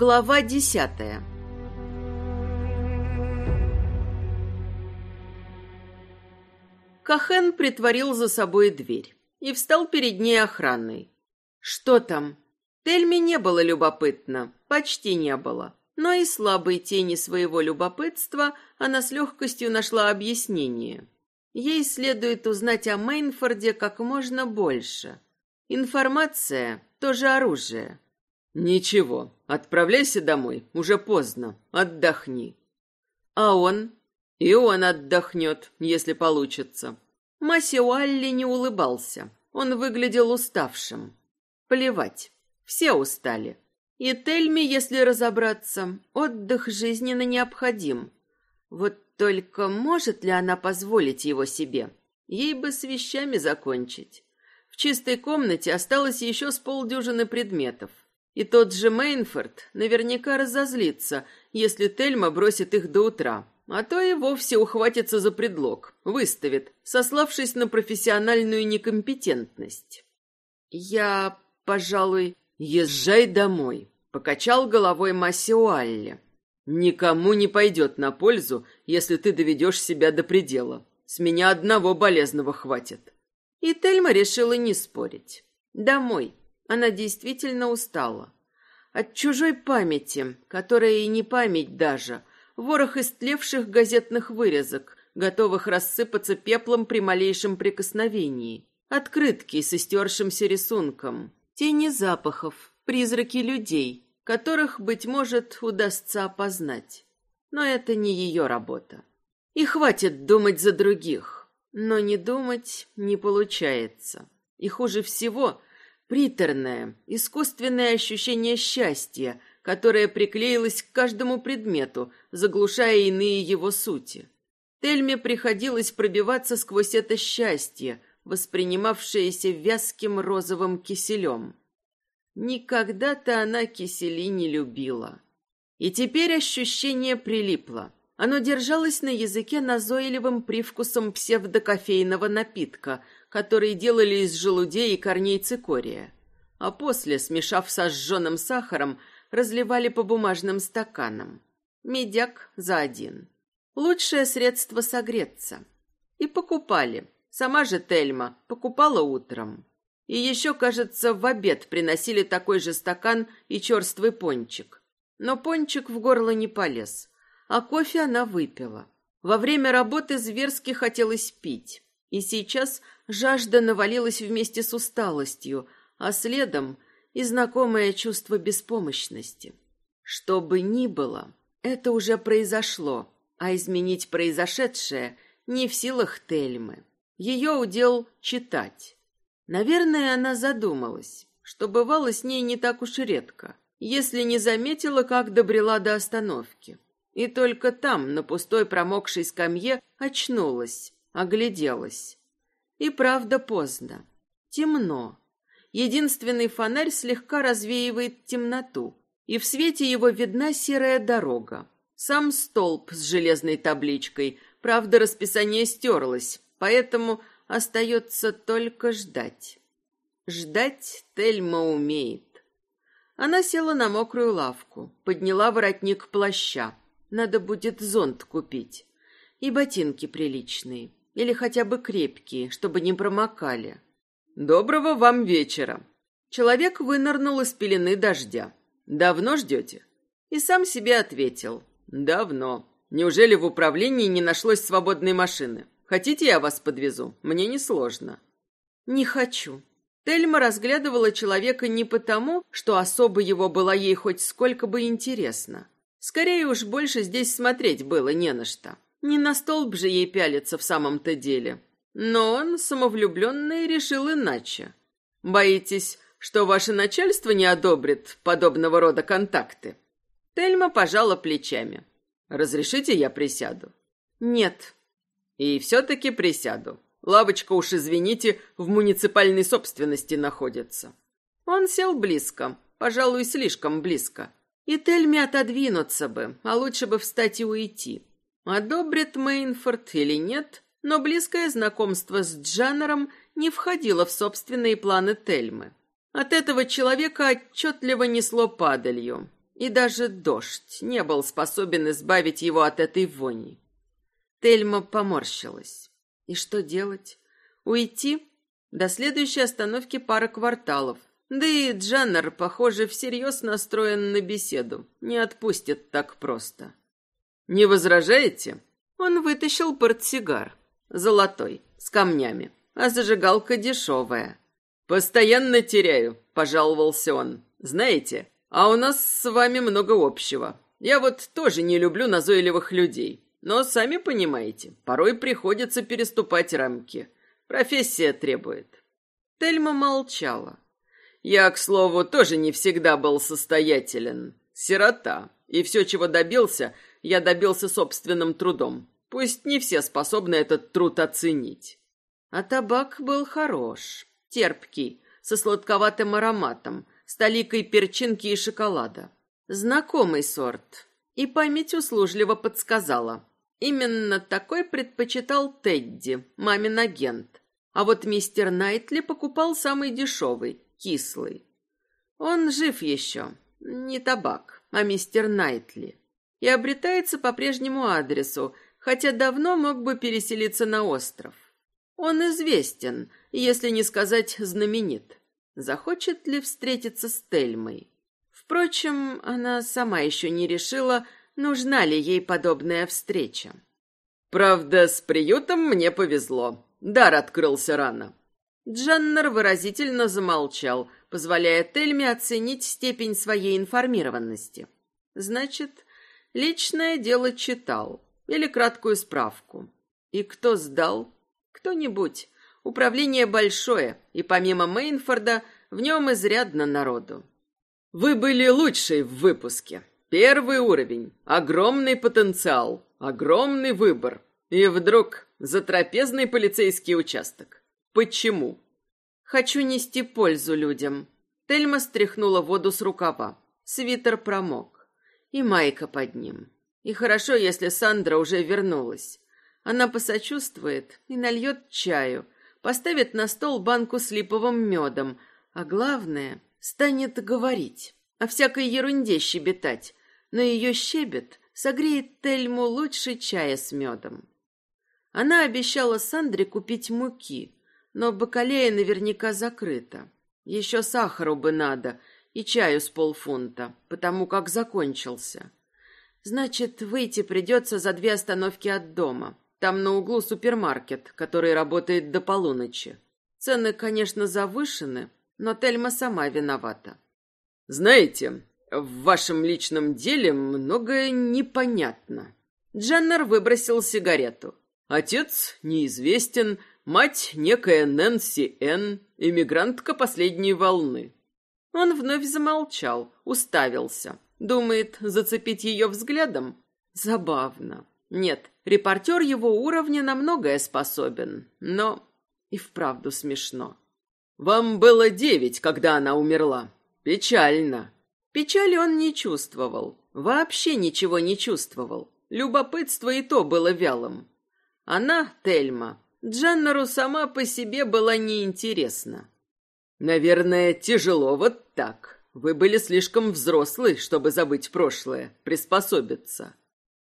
Глава десятая Кахен притворил за собой дверь и встал перед ней охраной. «Что там?» Тельме не было любопытно, почти не было. Но и слабой тени своего любопытства она с легкостью нашла объяснение. Ей следует узнать о Мейнфорде как можно больше. Информация — тоже оружие. «Ничего, отправляйся домой, уже поздно, отдохни». «А он?» «И он отдохнет, если получится». Масси Уалли не улыбался. Он выглядел уставшим. Плевать, все устали. И Тельме, если разобраться, отдых жизненно необходим. Вот только может ли она позволить его себе? Ей бы с вещами закончить. В чистой комнате осталось еще с полдюжины предметов. И тот же Мейнфорд наверняка разозлится, если Тельма бросит их до утра. А то и вовсе ухватится за предлог, выставит, сославшись на профессиональную некомпетентность. «Я, пожалуй, езжай домой», — покачал головой Массиуалли. «Никому не пойдет на пользу, если ты доведешь себя до предела. С меня одного болезного хватит». И Тельма решила не спорить. «Домой». Она действительно устала. От чужой памяти, которая и не память даже, ворох истлевших газетных вырезок, готовых рассыпаться пеплом при малейшем прикосновении, открытки с истершимся рисунком, тени запахов, призраки людей, которых, быть может, удастся опознать. Но это не ее работа. И хватит думать за других. Но не думать не получается. И хуже всего приторное, искусственное ощущение счастья, которое приклеилось к каждому предмету, заглушая иные его сути. Тельме приходилось пробиваться сквозь это счастье, воспринимавшееся вязким розовым киселем. Никогда-то она кисели не любила. И теперь ощущение прилипло. Оно держалось на языке назойливым привкусом псевдокофейного напитка, который делали из желудей и корней цикория. А после, смешав со сжженным сахаром, разливали по бумажным стаканам. Медяк за один. Лучшее средство согреться. И покупали. Сама же Тельма покупала утром. И еще, кажется, в обед приносили такой же стакан и черствый пончик. Но пончик в горло не полез, а кофе она выпила. Во время работы зверски хотелось пить. И сейчас жажда навалилась вместе с усталостью, а следом и знакомое чувство беспомощности. Что бы ни было, это уже произошло, а изменить произошедшее не в силах Тельмы. Ее удел читать. Наверное, она задумалась, что бывало с ней не так уж и редко, если не заметила, как добрела до остановки. И только там, на пустой промокшей скамье, очнулась, огляделась. И правда поздно. Темно. Единственный фонарь слегка развеивает темноту, и в свете его видна серая дорога. Сам столб с железной табличкой, правда, расписание стерлось, поэтому остается только ждать. Ждать Тельма умеет. Она села на мокрую лавку, подняла воротник плаща. Надо будет зонт купить. И ботинки приличные, или хотя бы крепкие, чтобы не промокали. «Доброго вам вечера!» Человек вынырнул из пелены дождя. «Давно ждете?» И сам себе ответил. «Давно. Неужели в управлении не нашлось свободной машины? Хотите, я вас подвезу? Мне несложно». «Не хочу». Тельма разглядывала человека не потому, что особо его было ей хоть сколько бы интересно. Скорее уж больше здесь смотреть было не на что. Не на столб же ей пялиться в самом-то деле. Но он, самовлюбленный, решил иначе. Боитесь, что ваше начальство не одобрит подобного рода контакты? Тельма пожала плечами. Разрешите я присяду? Нет. И все-таки присяду. Лавочка уж, извините, в муниципальной собственности находится. Он сел близко, пожалуй, слишком близко. И Тельме отодвинуться бы, а лучше бы встать и уйти. Одобрит Мейнфорд или нет, но близкое знакомство с Джаннером не входило в собственные планы Тельмы. От этого человека отчетливо несло падалью. И даже дождь не был способен избавить его от этой вони. Тельма поморщилась. И что делать? Уйти? До следующей остановки пара кварталов. Да и Джаннер, похоже, всерьез настроен на беседу. Не отпустит так просто. «Не возражаете?» Он вытащил портсигар. Золотой, с камнями. А зажигалка дешевая. «Постоянно теряю», — пожаловался он. «Знаете, а у нас с вами много общего. Я вот тоже не люблю назойливых людей. Но, сами понимаете, порой приходится переступать рамки. Профессия требует». Тельма молчала. Я, к слову, тоже не всегда был состоятелен. Сирота. И все, чего добился, я добился собственным трудом. Пусть не все способны этот труд оценить. А табак был хорош, терпкий, со сладковатым ароматом, с толикой перчинки и шоколада. Знакомый сорт. И память услужливо подсказала. Именно такой предпочитал Тедди, мамин агент. А вот мистер Найтли покупал самый дешевый, кислый. Он жив еще. Не табак, а мистер Найтли. И обретается по прежнему адресу, хотя давно мог бы переселиться на остров. Он известен, если не сказать знаменит. Захочет ли встретиться с Тельмой? Впрочем, она сама еще не решила, нужна ли ей подобная встреча. Правда, с приютом мне повезло. Дар открылся рано. Джаннер выразительно замолчал, позволяя Тельме оценить степень своей информированности. Значит, личное дело читал или краткую справку. И кто сдал? Кто-нибудь. Управление большое, и помимо Мейнфорда в нем изрядно народу. Вы были лучшей в выпуске. Первый уровень, огромный потенциал, огромный выбор. И вдруг затрапезный полицейский участок. Почему? Хочу нести пользу людям. Тельма стряхнула воду с рукава. Свитер промок. И майка под ним. И хорошо, если Сандра уже вернулась. Она посочувствует и нальет чаю, поставит на стол банку с липовым медом, а главное, станет говорить, о всякой ерунде щебетать, но ее щебет согреет Тельму лучше чая с медом. Она обещала Сандре купить муки, но бакалея наверняка закрыта. Еще сахару бы надо и чаю с полфунта, потому как закончился. Значит, выйти придется за две остановки от дома. Там на углу супермаркет, который работает до полуночи. Цены, конечно, завышены, но Тельма сама виновата. Знаете, в вашем личном деле многое непонятно. Дженнер выбросил сигарету. Отец неизвестен, мать некая Нэнси Н, эмигрантка последней волны. Он вновь замолчал, уставился. Думает зацепить ее взглядом? Забавно. Нет, репортер его уровня на многое способен, но и вправду смешно. Вам было девять, когда она умерла. Печально. Печали он не чувствовал, вообще ничего не чувствовал. Любопытство и то было вялым. Она, Тельма, Джаннеру сама по себе была неинтересна. Наверное, тяжело вот так. Вы были слишком взрослы, чтобы забыть прошлое, приспособиться.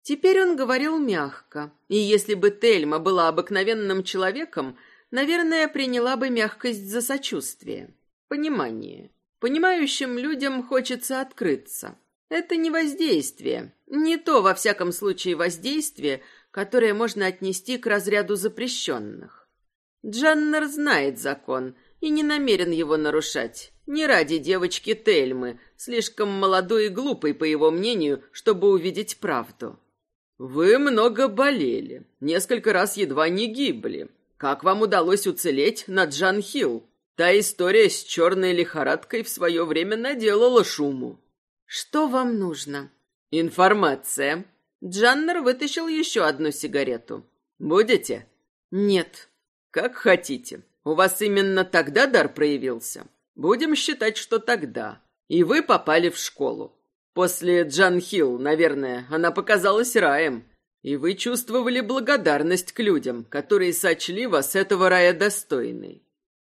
Теперь он говорил мягко, и если бы Тельма была обыкновенным человеком, наверное, приняла бы мягкость за сочувствие, понимание. Понимающим людям хочется открыться. Это не воздействие, не то, во всяком случае, воздействие, которое можно отнести к разряду запрещенных. Джаннер знает закон и не намерен его нарушать. Не ради девочки Тельмы, слишком молодой и глупой, по его мнению, чтобы увидеть правду. «Вы много болели, несколько раз едва не гибли. Как вам удалось уцелеть на Джан-Хилл? Та история с черной лихорадкой в свое время наделала шуму». «Что вам нужно?» «Информация», Джаннер вытащил еще одну сигарету. «Будете?» «Нет». «Как хотите. У вас именно тогда дар проявился. Будем считать, что тогда. И вы попали в школу. После Джан Хилл, наверное, она показалась раем. И вы чувствовали благодарность к людям, которые сочли вас этого рая достойной.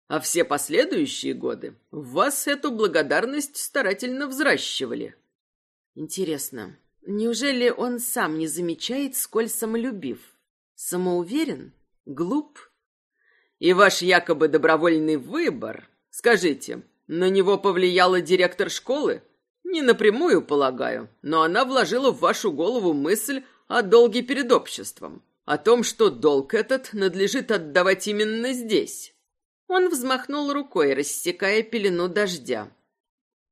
А все последующие годы в вас эту благодарность старательно взращивали. Интересно, неужели он сам не замечает, сколь самолюбив? Самоуверен? Глуп? И ваш якобы добровольный выбор, скажите, на него повлияла директор школы? Не напрямую, полагаю, но она вложила в вашу голову мысль о долге перед обществом, о том, что долг этот надлежит отдавать именно здесь. Он взмахнул рукой, рассекая пелену дождя.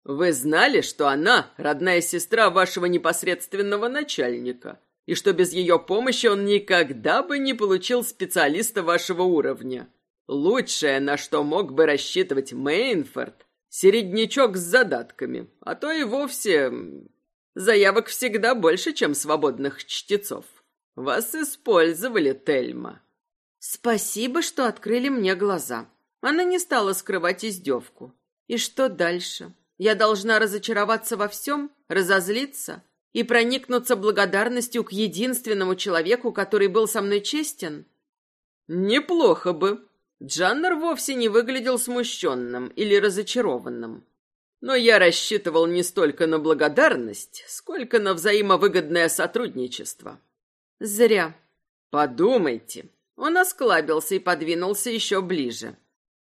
Вы знали, что она родная сестра вашего непосредственного начальника, и что без ее помощи он никогда бы не получил специалиста вашего уровня. Лучшее, на что мог бы рассчитывать Мейнфорд, середнячок с задатками, а то и вовсе заявок всегда больше, чем свободных чтецов. Вас использовали, Тельма. Спасибо, что открыли мне глаза. Она не стала скрывать издевку. И что дальше? Я должна разочароваться во всем, разозлиться и проникнуться благодарностью к единственному человеку, который был со мной честен? Неплохо бы, Джаннер вовсе не выглядел смущенным или разочарованным. Но я рассчитывал не столько на благодарность, сколько на взаимовыгодное сотрудничество. Зря. Подумайте. Он осклабился и подвинулся еще ближе.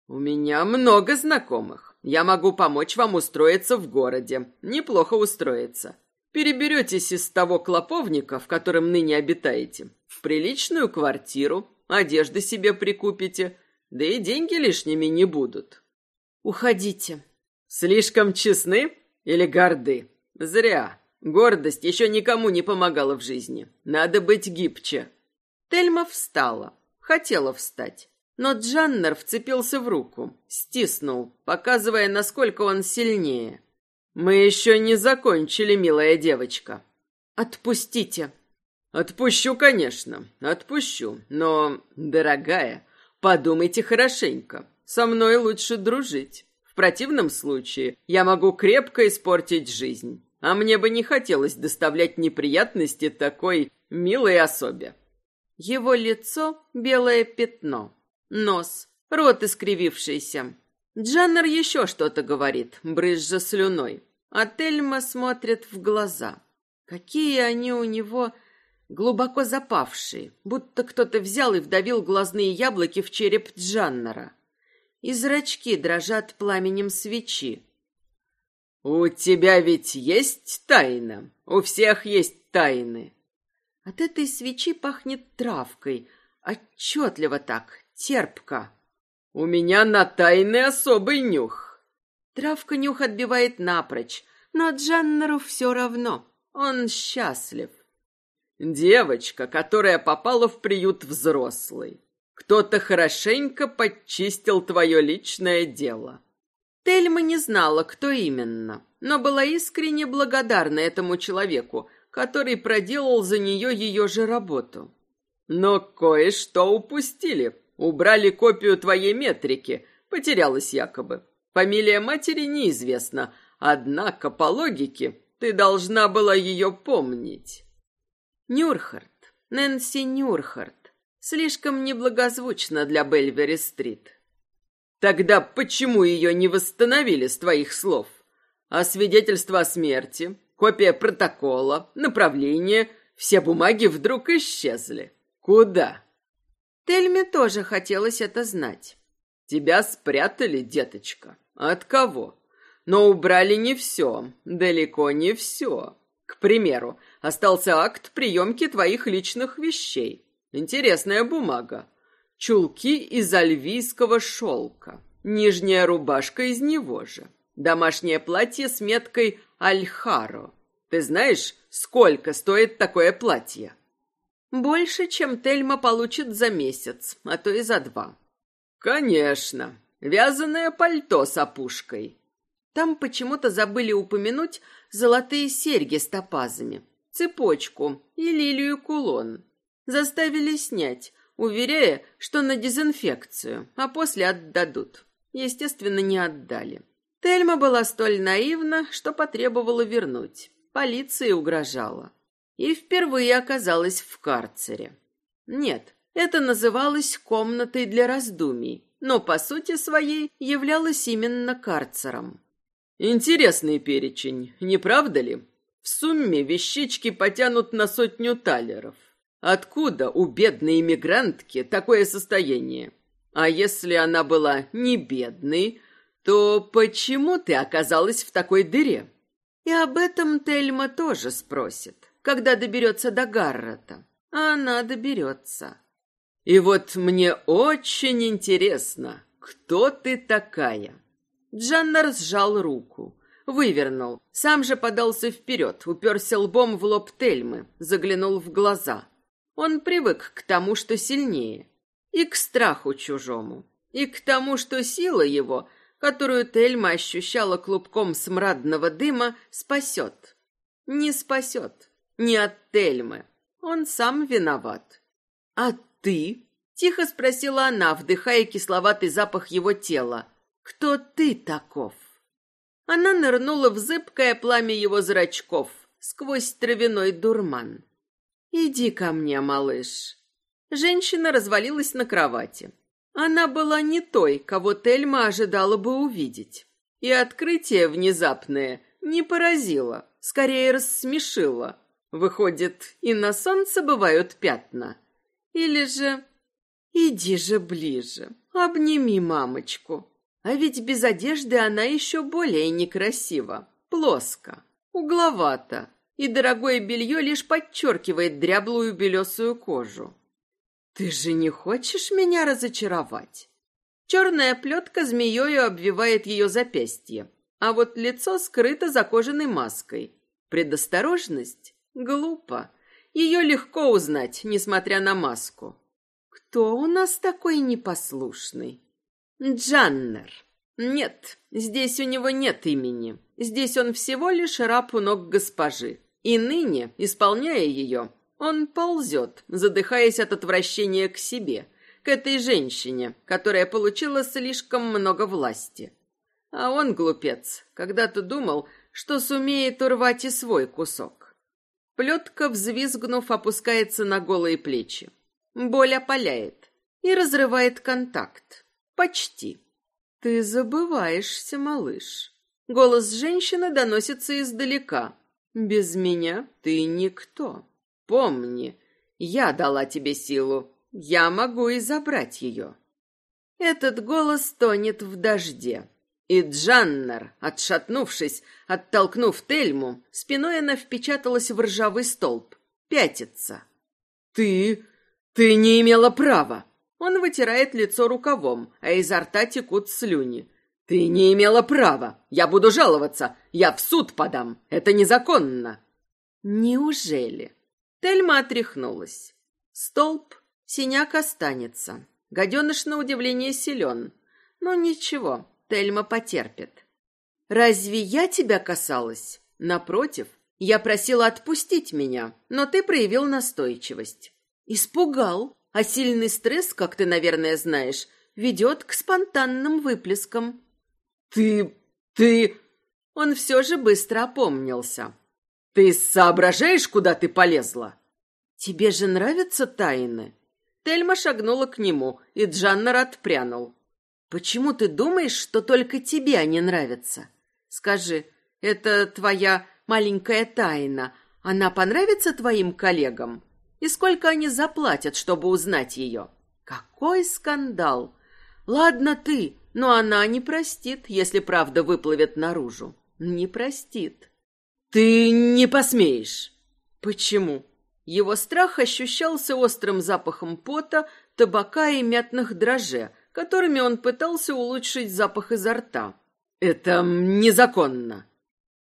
У меня много знакомых. Я могу помочь вам устроиться в городе. Неплохо устроиться. Переберетесь из того клоповника, в котором ныне обитаете, в приличную квартиру, одежды себе прикупите, да и деньги лишними не будут. Уходите. Слишком честны или горды? Зря. Гордость еще никому не помогала в жизни. Надо быть гибче. Тельма встала. Хотела встать. Но Джаннер вцепился в руку, стиснул, показывая, насколько он сильнее. «Мы еще не закончили, милая девочка». «Отпустите». «Отпущу, конечно, отпущу. Но, дорогая, Подумайте хорошенько. Со мной лучше дружить. В противном случае я могу крепко испортить жизнь. А мне бы не хотелось доставлять неприятности такой милой особе. Его лицо — белое пятно. Нос, рот искривившийся. Джаннер еще что-то говорит, брызжа слюной. А Тельма смотрит в глаза. Какие они у него глубоко запавшие, будто кто-то взял и вдавил глазные яблоки в череп Джаннера. И зрачки дрожат пламенем свечи. «У тебя ведь есть тайна? У всех есть тайны!» От этой свечи пахнет травкой, отчетливо так, терпко. «У меня на тайны особый нюх!» Травка нюх отбивает напрочь, но Джаннеру все равно, он счастлив. Девочка, которая попала в приют взрослый. Кто-то хорошенько подчистил твое личное дело. Тельма не знала, кто именно, но была искренне благодарна этому человеку, который проделал за нее ее же работу. Но кое-что упустили. Убрали копию твоей метрики. Потерялась якобы. Фамилия матери неизвестна. Однако, по логике, ты должна была ее помнить. Нюрхард, Нэнси Нюрхард. Слишком неблагозвучно для Бельвери-стрит. Тогда почему ее не восстановили с твоих слов? А свидетельство о смерти, копия протокола, направление, все бумаги вдруг исчезли. Куда? Тельме тоже хотелось это знать. Тебя спрятали, деточка. От кого? Но убрали не все, далеко не все. К примеру, остался акт приемки твоих личных вещей. Интересная бумага. Чулки из альвийского шелка. Нижняя рубашка из него же. Домашнее платье с меткой «Альхаро». Ты знаешь, сколько стоит такое платье? Больше, чем Тельма получит за месяц, а то и за два. Конечно. Вязаное пальто с опушкой. Там почему-то забыли упомянуть золотые серьги с топазами, цепочку и лилию-кулон. Заставили снять, уверяя, что на дезинфекцию, а после отдадут. Естественно, не отдали. Тельма была столь наивна, что потребовала вернуть. Полиция угрожала. И впервые оказалась в карцере. Нет, это называлось комнатой для раздумий, но по сути своей являлось именно карцером. Интересный перечень, не правда ли? В сумме вещички потянут на сотню талеров. Откуда у бедной иммигрантки такое состояние? А если она была не бедной, то почему ты оказалась в такой дыре? И об этом Тельма тоже спросит, когда доберется до Гаррета. А она доберется. И вот мне очень интересно, кто ты такая? Джаннер сжал руку, вывернул, сам же подался вперед, уперся лбом в лоб Тельмы, заглянул в глаза. Он привык к тому, что сильнее, и к страху чужому, и к тому, что сила его, которую Тельма ощущала клубком смрадного дыма, спасет. Не спасет. Не от Тельмы. Он сам виноват. «А ты?» — тихо спросила она, вдыхая кисловатый запах его тела. «Кто ты таков?» Она нырнула в зыбкое пламя его зрачков, сквозь травяной дурман. «Иди ко мне, малыш». Женщина развалилась на кровати. Она была не той, кого Тельма ожидала бы увидеть. И открытие внезапное не поразило, скорее рассмешило. Выходит, и на солнце бывают пятна. Или же... Иди же ближе, обними мамочку. А ведь без одежды она еще более некрасива, плоско, угловато и дорогое белье лишь подчеркивает дряблую белесую кожу. «Ты же не хочешь меня разочаровать?» Черная плетка змеёю обвивает ее запястье, а вот лицо скрыто за кожаной маской. Предосторожность? Глупо. Ее легко узнать, несмотря на маску. Кто у нас такой непослушный? Джаннер. Нет, здесь у него нет имени. Здесь он всего лишь раб у ног госпожи. И ныне, исполняя ее, он ползет, задыхаясь от отвращения к себе, к этой женщине, которая получила слишком много власти. А он, глупец, когда-то думал, что сумеет урвать и свой кусок. Плетка, взвизгнув, опускается на голые плечи. Боль опаляет и разрывает контакт. Почти. «Ты забываешься, малыш». Голос женщины доносится издалека. «Без меня ты никто. Помни, я дала тебе силу. Я могу и забрать ее». Этот голос тонет в дожде. И Джаннер, отшатнувшись, оттолкнув Тельму, спиной она впечаталась в ржавый столб. Пятится. «Ты... ты не имела права!» Он вытирает лицо рукавом, а изо рта текут слюни. «Ты не имела права! Я буду жаловаться! Я в суд подам! Это незаконно!» «Неужели?» Тельма отряхнулась. «Столб, синяк останется. Гаденыш, на удивление, силен. Но ничего, Тельма потерпит. Разве я тебя касалась? Напротив, я просила отпустить меня, но ты проявил настойчивость. Испугал, а сильный стресс, как ты, наверное, знаешь, ведет к спонтанным выплескам. Ты... ты... Он все же быстро опомнился. Ты соображаешь, куда ты полезла? Тебе же нравятся тайны? Тельма шагнула к нему, и Джаннер отпрянул. Почему ты думаешь, что только тебе они нравятся? Скажи, это твоя маленькая тайна. Она понравится твоим коллегам? И сколько они заплатят, чтобы узнать ее? Какой скандал! Ладно ты, но она не простит, если правда выплывет наружу. Не простит. Ты не посмеешь. Почему? Его страх ощущался острым запахом пота, табака и мятных дрожжей, которыми он пытался улучшить запах изо рта. Это незаконно.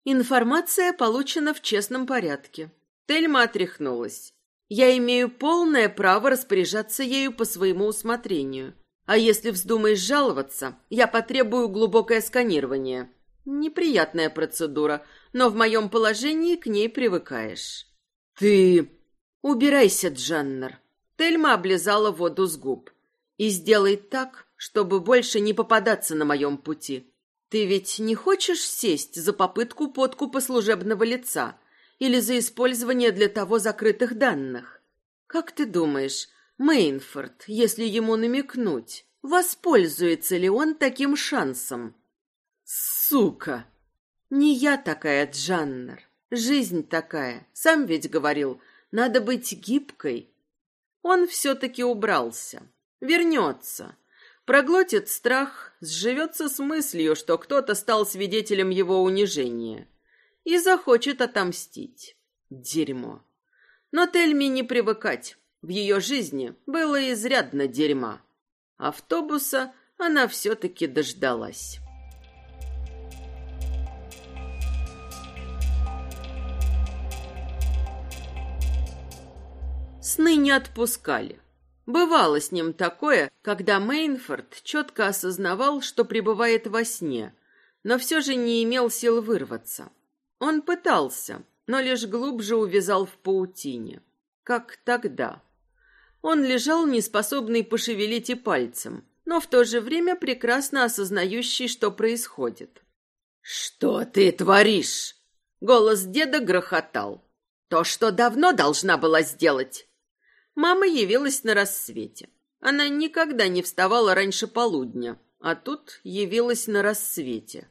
Информация получена в честном порядке. Тельма отряхнулась. Я имею полное право распоряжаться ею по своему усмотрению. А если вздумаешь жаловаться, я потребую глубокое сканирование. Неприятная процедура, но в моем положении к ней привыкаешь. Ты... Убирайся, Джаннер. Тельма облизала воду с губ. И сделай так, чтобы больше не попадаться на моем пути. Ты ведь не хочешь сесть за попытку подкупа служебного лица? Или за использование для того закрытых данных. Как ты думаешь, Мейнфорд, если ему намекнуть, воспользуется ли он таким шансом? Сука! Не я такая, Джаннер. Жизнь такая, сам ведь говорил, надо быть гибкой. Он все-таки убрался. Вернется. Проглотит страх, сживется с мыслью, что кто-то стал свидетелем его унижения. И захочет отомстить. Дерьмо. Но Тельме не привыкать. В ее жизни было изрядно дерьма. Автобуса она все-таки дождалась. Сны не отпускали. Бывало с ним такое, когда Мейнфорд четко осознавал, что пребывает во сне, но все же не имел сил вырваться. Он пытался, но лишь глубже увязал в паутине. Как тогда. Он лежал, неспособный пошевелить и пальцем, но в то же время прекрасно осознающий, что происходит. «Что ты творишь?» Голос деда грохотал. «То, что давно должна была сделать. Мама явилась на рассвете. Она никогда не вставала раньше полудня, а тут явилась на рассвете.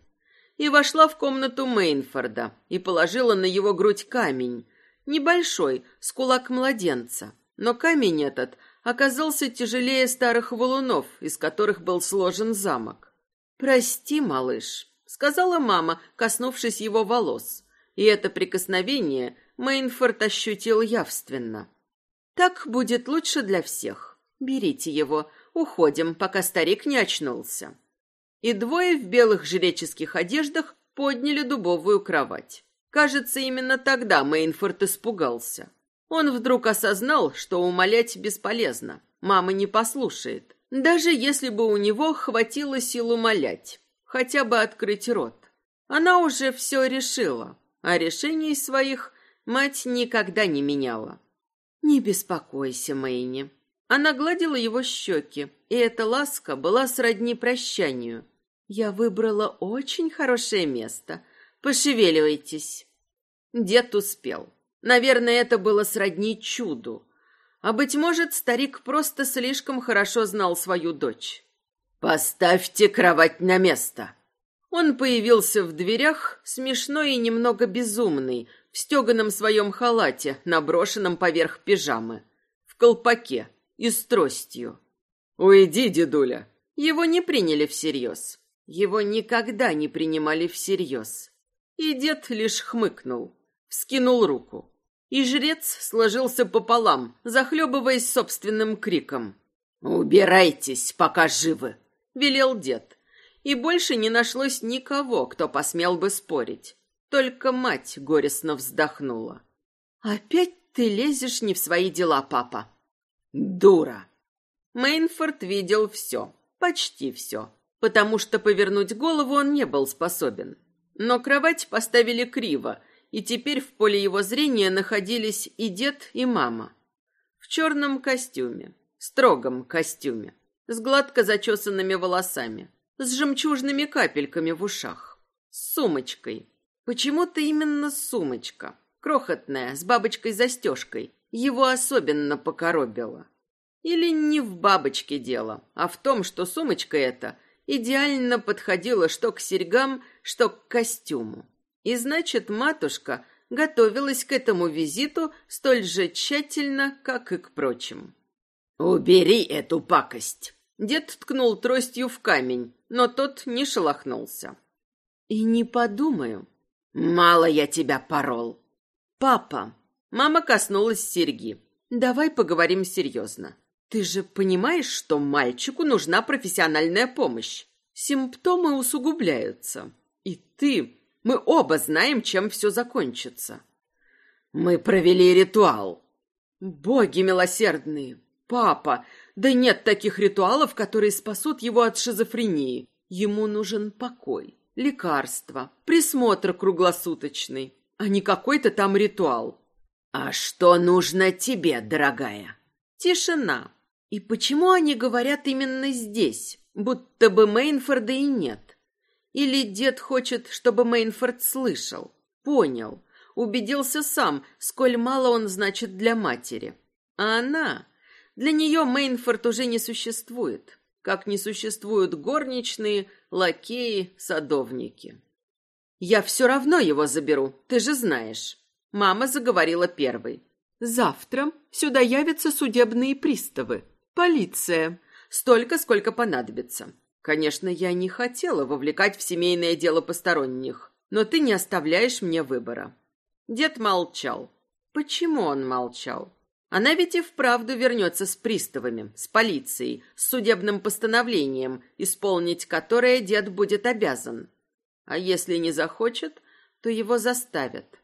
И вошла в комнату Мейнфорда и положила на его грудь камень, небольшой, с кулак младенца. Но камень этот оказался тяжелее старых валунов, из которых был сложен замок. «Прости, малыш», — сказала мама, коснувшись его волос. И это прикосновение Мейнфорд ощутил явственно. Так будет лучше для всех. Берите его, уходим, пока старик не очнулся. И двое в белых жреческих одеждах подняли дубовую кровать. Кажется, именно тогда Мейнфорд испугался. Он вдруг осознал, что умолять бесполезно. Мама не послушает. Даже если бы у него хватило сил умолять. Хотя бы открыть рот. Она уже все решила. А решений своих мать никогда не меняла. «Не беспокойся, Мэйни». Она гладила его щеки, и эта ласка была сродни прощанию. «Я выбрала очень хорошее место. Пошевеливайтесь». Дед успел. Наверное, это было сродни чуду. А, быть может, старик просто слишком хорошо знал свою дочь. «Поставьте кровать на место!» Он появился в дверях, смешной и немного безумный, в стеганом своем халате, наброшенном поверх пижамы, в колпаке и с тростью. «Уйди, дедуля!» Его не приняли всерьез. Его никогда не принимали всерьез. И дед лишь хмыкнул, вскинул руку. И жрец сложился пополам, захлебываясь собственным криком. «Убирайтесь, пока живы!» — велел дед. И больше не нашлось никого, кто посмел бы спорить. Только мать горестно вздохнула. «Опять ты лезешь не в свои дела, папа». «Дура!» Мейнфорд видел все, почти все, потому что повернуть голову он не был способен. Но кровать поставили криво, и теперь в поле его зрения находились и дед, и мама. В черном костюме, строгом костюме, с гладко зачесанными волосами, с жемчужными капельками в ушах, с сумочкой, Почему-то именно сумочка, крохотная, с бабочкой-застежкой, его особенно покоробила. Или не в бабочке дело, а в том, что сумочка эта идеально подходила что к серьгам, что к костюму. И значит, матушка готовилась к этому визиту столь же тщательно, как и к прочим. «Убери эту пакость!» Дед ткнул тростью в камень, но тот не шелохнулся. «И не подумаю», Мало я тебя порол. Папа, мама коснулась серьги. Давай поговорим серьезно. Ты же понимаешь, что мальчику нужна профессиональная помощь. Симптомы усугубляются. И ты, мы оба знаем, чем все закончится. Мы провели ритуал. Боги милосердные. Папа, да нет таких ритуалов, которые спасут его от шизофрении. Ему нужен покой лекарства, присмотр круглосуточный, а не какой-то там ритуал. А что нужно тебе, дорогая? Тишина. И почему они говорят именно здесь, будто бы Мейнфорда и нет? Или дед хочет, чтобы Мейнфорд слышал, понял, убедился сам, сколь мало он значит для матери. А она... Для нее Мейнфорд уже не существует, как не существуют горничные, лакеи, садовники. Я все равно его заберу, ты же знаешь. Мама заговорила первой. Завтра сюда явятся судебные приставы, полиция, столько, сколько понадобится. Конечно, я не хотела вовлекать в семейное дело посторонних, но ты не оставляешь мне выбора. Дед молчал. Почему он молчал? Она ведь и вправду вернется с приставами, с полицией, с судебным постановлением, исполнить которое дед будет обязан. А если не захочет, то его заставят.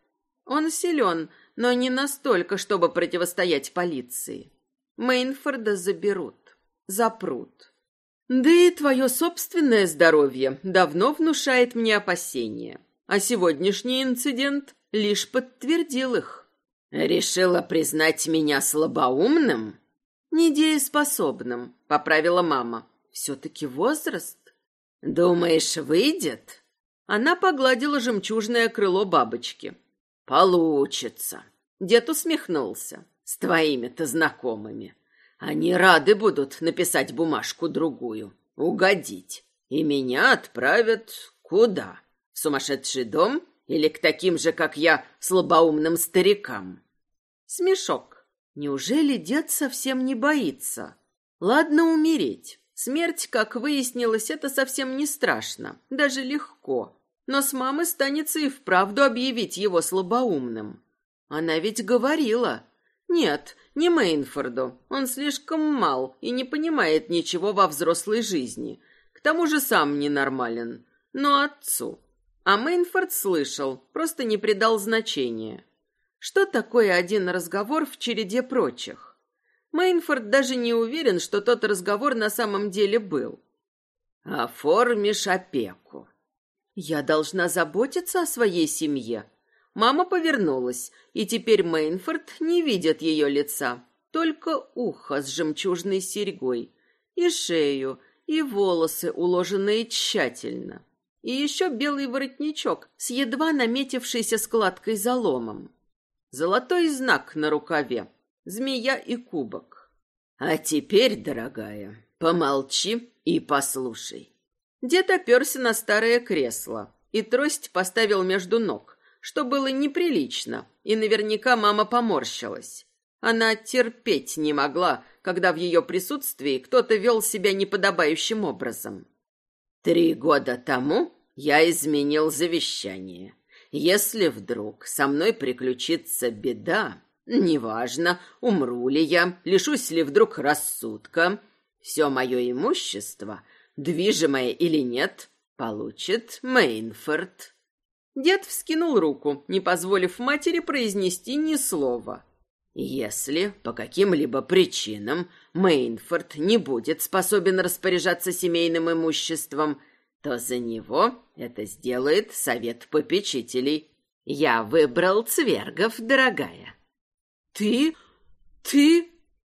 Он силен, но не настолько, чтобы противостоять полиции. Мейнфорда заберут, запрут. Да и твое собственное здоровье давно внушает мне опасения. А сегодняшний инцидент лишь подтвердил их. Решила признать меня слабоумным? Недееспособным, поправила мама. Все-таки возраст. Думаешь, выйдет? Она погладила жемчужное крыло бабочки. Получится. Дед усмехнулся. С твоими-то знакомыми. Они рады будут написать бумажку другую, угодить. И меня отправят куда? В сумасшедший дом или к таким же, как я, слабоумным старикам? Смешок. Неужели дед совсем не боится? Ладно умереть. Смерть, как выяснилось, это совсем не страшно, даже легко. Но с мамы станется и вправду объявить его слабоумным. Она ведь говорила. Нет, не Мейнфорду. Он слишком мал и не понимает ничего во взрослой жизни. К тому же сам ненормален. Но отцу. А Мейнфорд слышал, просто не придал значения. Что такое один разговор в череде прочих? Мейнфорд даже не уверен, что тот разговор на самом деле был. «Оформишь опеку». «Я должна заботиться о своей семье». Мама повернулась, и теперь Мейнфорд не видит ее лица, только ухо с жемчужной серьгой, и шею, и волосы, уложенные тщательно и еще белый воротничок с едва наметившейся складкой заломом. Золотой знак на рукаве, змея и кубок. А теперь, дорогая, помолчи и послушай. Дед оперся на старое кресло и трость поставил между ног, что было неприлично, и наверняка мама поморщилась. Она терпеть не могла, когда в ее присутствии кто-то вел себя неподобающим образом. Три года тому я изменил завещание. Если вдруг со мной приключится беда, неважно, умру ли я, лишусь ли вдруг рассудка, все мое имущество, движимое или нет, получит Мейнфорд. Дед вскинул руку, не позволив матери произнести ни слова. Если по каким-либо причинам Мейнфорд не будет способен распоряжаться семейным имуществом, то за него это сделает совет попечителей. Я выбрал цвергов, дорогая. Ты? Ты?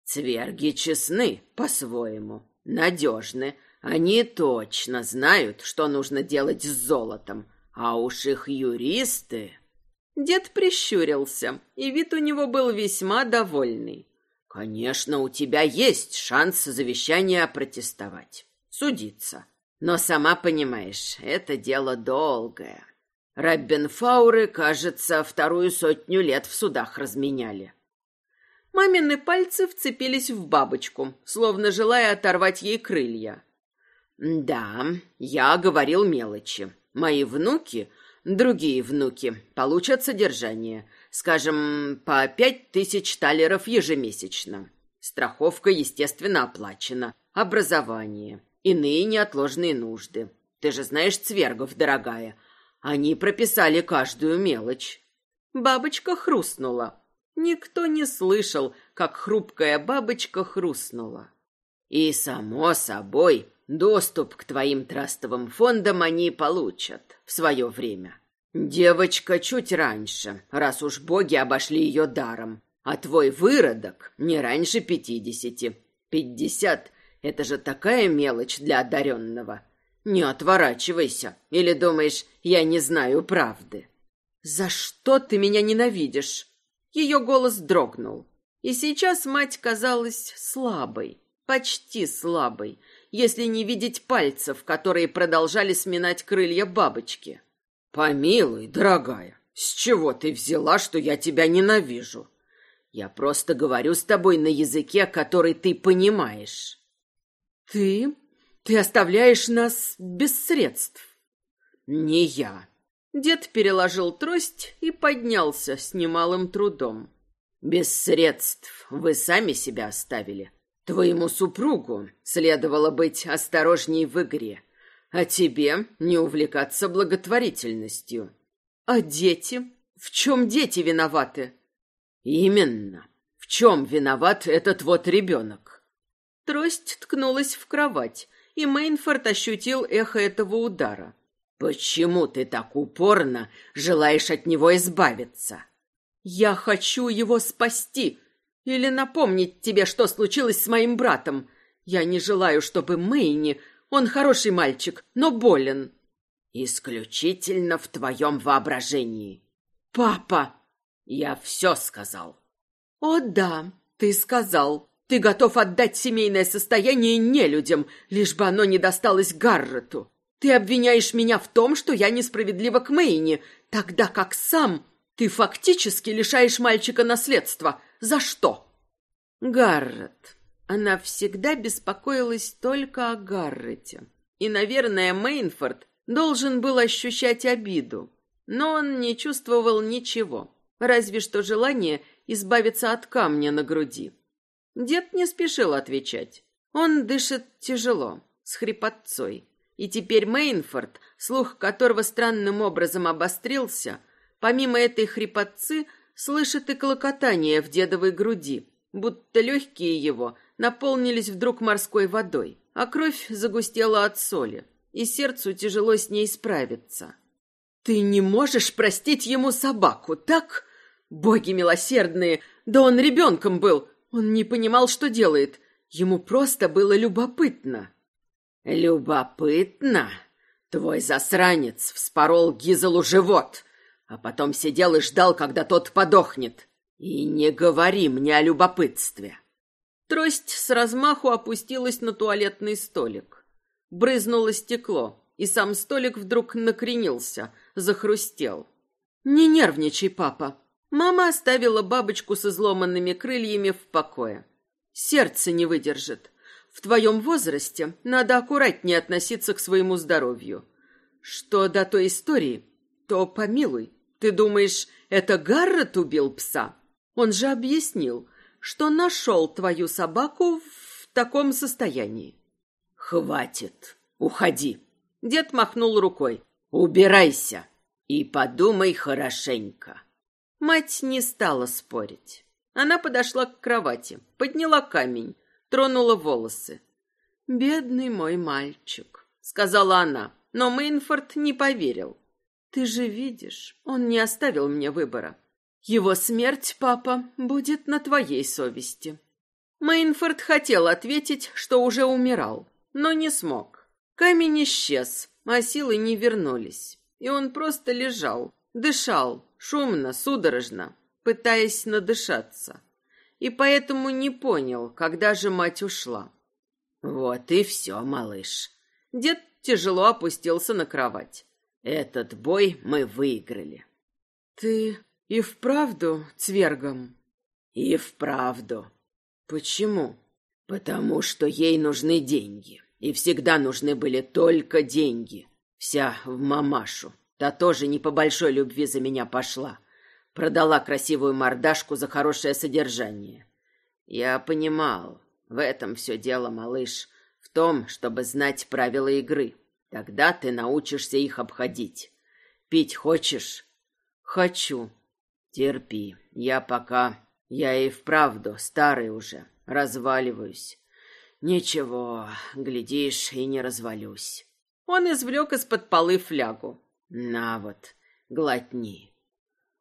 Цверги честны по-своему, надежны. Они точно знают, что нужно делать с золотом, а уж их юристы... Дед прищурился, и вид у него был весьма довольный. Конечно, у тебя есть шанс завещание опротестовать, судиться. Но сама понимаешь, это дело долгое. Раббенфауры, кажется, вторую сотню лет в судах разменяли. Мамины пальцы вцепились в бабочку, словно желая оторвать ей крылья. Да, я говорил мелочи. Мои внуки, другие внуки, получат содержание, скажем, по пять тысяч талеров ежемесячно. Страховка, естественно, оплачена. Образование иные неотложные нужды. Ты же знаешь цвергов, дорогая. Они прописали каждую мелочь. Бабочка хрустнула. Никто не слышал, как хрупкая бабочка хрустнула. И, само собой, доступ к твоим трастовым фондам они получат в свое время. Девочка чуть раньше, раз уж боги обошли ее даром, а твой выродок не раньше пятидесяти. Пятьдесят это же такая мелочь для одаренного. Не отворачивайся. Или думаешь, я не знаю правды? За что ты меня ненавидишь? Ее голос дрогнул. И сейчас мать казалась слабой, почти слабой, если не видеть пальцев, которые продолжали сминать крылья бабочки. Помилуй, дорогая, с чего ты взяла, что я тебя ненавижу? Я просто говорю с тобой на языке, который ты понимаешь. Ты? Ты оставляешь нас без средств. Не я. Дед переложил трость и поднялся с немалым трудом. Без средств вы сами себя оставили. Твоему супругу следовало быть осторожней в игре, а тебе не увлекаться благотворительностью. А дети? В чем дети виноваты? Именно. В чем виноват этот вот ребенок? Трость ткнулась в кровать, и Мейнфорд ощутил эхо этого удара. Почему ты так упорно желаешь от него избавиться? Я хочу его спасти или напомнить тебе, что случилось с моим братом. Я не желаю, чтобы Мэйни, он хороший мальчик, но болен. Исключительно в твоем воображении. Папа, я все сказал. О да, ты сказал. Ты готов отдать семейное состояние нелюдям, лишь бы оно не досталось Гаррету. Ты обвиняешь меня в том, что я несправедлива к Мэйни, тогда как сам ты фактически лишаешь мальчика наследства. За что? Гаррет. Она всегда беспокоилась только о Гаррете. И, наверное, Мейнфорд должен был ощущать обиду. Но он не чувствовал ничего, разве что желание избавиться от камня на груди. Дед не спешил отвечать. Он дышит тяжело, с хрипотцой. И теперь Мейнфорд, слух которого странным образом обострился, Помимо этой хрипотцы, слышит и клокотание в дедовой груди, будто легкие его наполнились вдруг морской водой, а кровь загустела от соли, и сердцу тяжело с ней справиться. «Ты не можешь простить ему собаку, так? Боги милосердные! Да он ребенком был, он не понимал, что делает, ему просто было любопытно». «Любопытно? Твой засранец вспорол Гизелу живот!» А потом сидел и ждал, когда тот подохнет. И не говори мне о любопытстве. Трость с размаху опустилась на туалетный столик. Брызнуло стекло, и сам столик вдруг накренился, захрустел. «Не нервничай, папа». Мама оставила бабочку с изломанными крыльями в покое. «Сердце не выдержит. В твоем возрасте надо аккуратнее относиться к своему здоровью. Что до той истории, то помилуй, ты думаешь, это Гаррет убил пса? Он же объяснил, что нашел твою собаку в таком состоянии. Хватит, уходи. Дед махнул рукой. Убирайся и подумай хорошенько. Мать не стала спорить. Она подошла к кровати, подняла камень, тронула волосы. «Бедный мой мальчик», — сказала она, но Мейнфорд не поверил. Ты же видишь, он не оставил мне выбора. Его смерть, папа, будет на твоей совести. Мейнфорд хотел ответить, что уже умирал, но не смог. Камень исчез, а силы не вернулись, и он просто лежал, дышал, шумно, судорожно, пытаясь надышаться. И поэтому не понял, когда же мать ушла. Вот и все, малыш. Дед тяжело опустился на кровать. Этот бой мы выиграли. Ты и вправду цвергом? И вправду. Почему? Потому что ей нужны деньги. И всегда нужны были только деньги. Вся в мамашу. Та тоже не по большой любви за меня пошла. Продала красивую мордашку за хорошее содержание. Я понимал, в этом все дело, малыш, в том, чтобы знать правила игры. Тогда ты научишься их обходить. Пить хочешь? Хочу. Терпи. Я пока... Я и вправду старый уже. Разваливаюсь. Ничего, глядишь, и не развалюсь. Он извлек из-под полы флягу. На вот, глотни.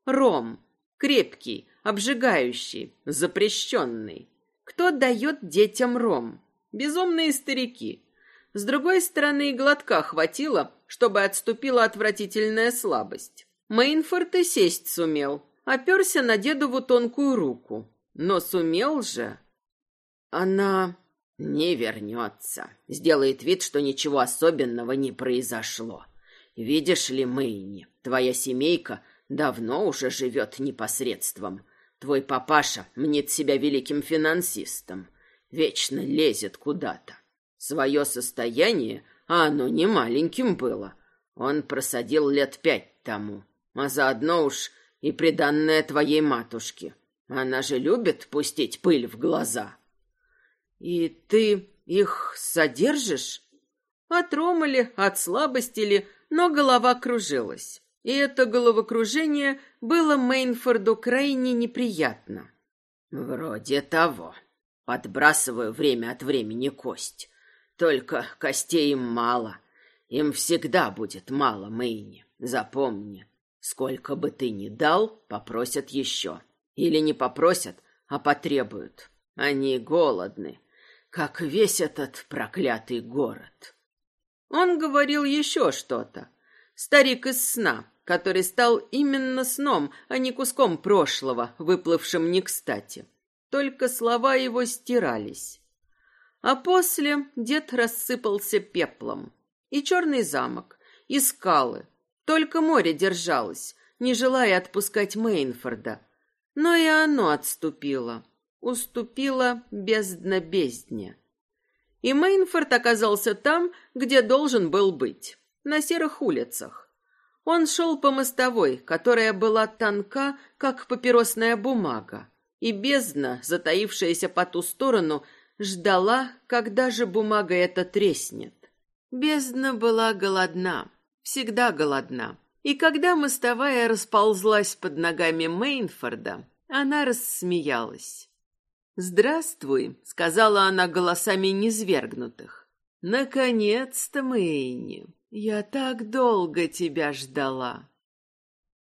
Ром. Крепкий, обжигающий, запрещенный. Кто дает детям ром? Безумные старики. С другой стороны, и глотка хватило, чтобы отступила отвратительная слабость. Мейнфорд и сесть сумел, оперся на дедову тонкую руку. Но сумел же. Она не вернется, сделает вид, что ничего особенного не произошло. Видишь ли, Мэйни, твоя семейка давно уже живет непосредством. Твой папаша мнит себя великим финансистом. Вечно лезет куда-то. Свое состояние, а оно не маленьким было, он просадил лет пять тому. А заодно уж и приданное твоей матушке. Она же любит пустить пыль в глаза. И ты их содержишь? От ромали, от слабости ли, но голова кружилась. И это головокружение было Мейнфорду крайне неприятно. Вроде того. Подбрасываю время от времени кость. Только костей им мало. Им всегда будет мало, Мэйни. Запомни, сколько бы ты ни дал, попросят еще. Или не попросят, а потребуют. Они голодны, как весь этот проклятый город. Он говорил еще что-то. Старик из сна, который стал именно сном, а не куском прошлого, выплывшим не кстати. Только слова его стирались. А после дед рассыпался пеплом. И черный замок, и скалы. Только море держалось, не желая отпускать Мейнфорда. Но и оно отступило. Уступило бездна бездне. И Мейнфорд оказался там, где должен был быть, на серых улицах. Он шел по мостовой, которая была тонка, как папиросная бумага, и бездна, затаившаяся по ту сторону, ждала, когда же бумага эта треснет. Бездна была голодна, всегда голодна. И когда мостовая расползлась под ногами Мейнфорда, она рассмеялась. «Здравствуй», — сказала она голосами низвергнутых. «Наконец-то, Мэйни, я так долго тебя ждала».